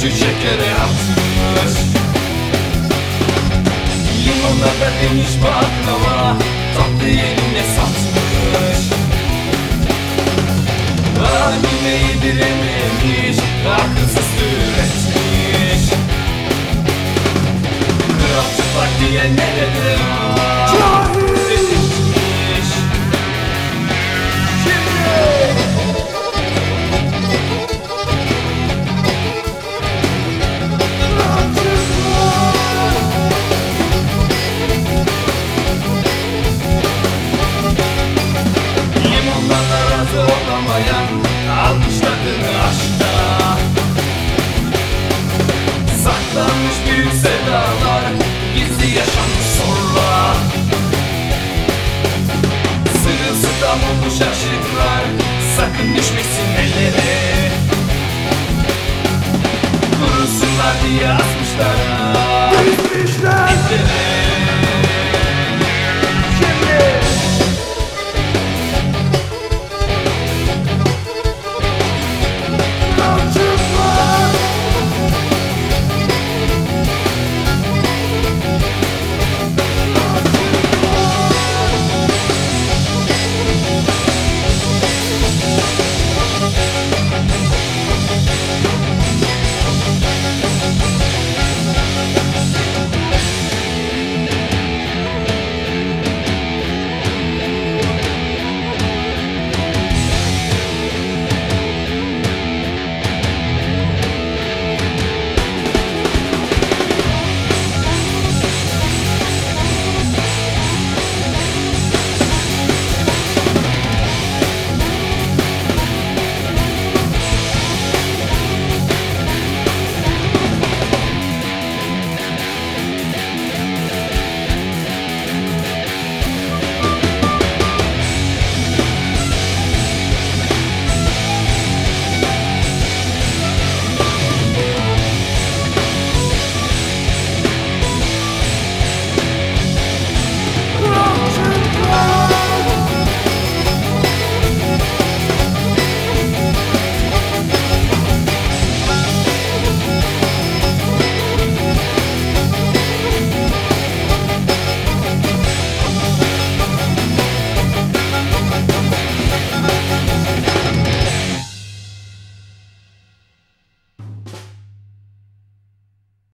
Suçu şekere atmış Limonla vermiş baklava Tatlı yerine satmış Halime yedirememiş Akılsız üretmiş Kral çıplak diye nerede var Limonlarla razı olamayan Almış tadını aşkta Saklanmış büyük sevdalar Gizli yaşanmış sonra. Sırılsıklam olmuş aşıklar Sakın düşmesin ellere Kurusunlar diye asmışlar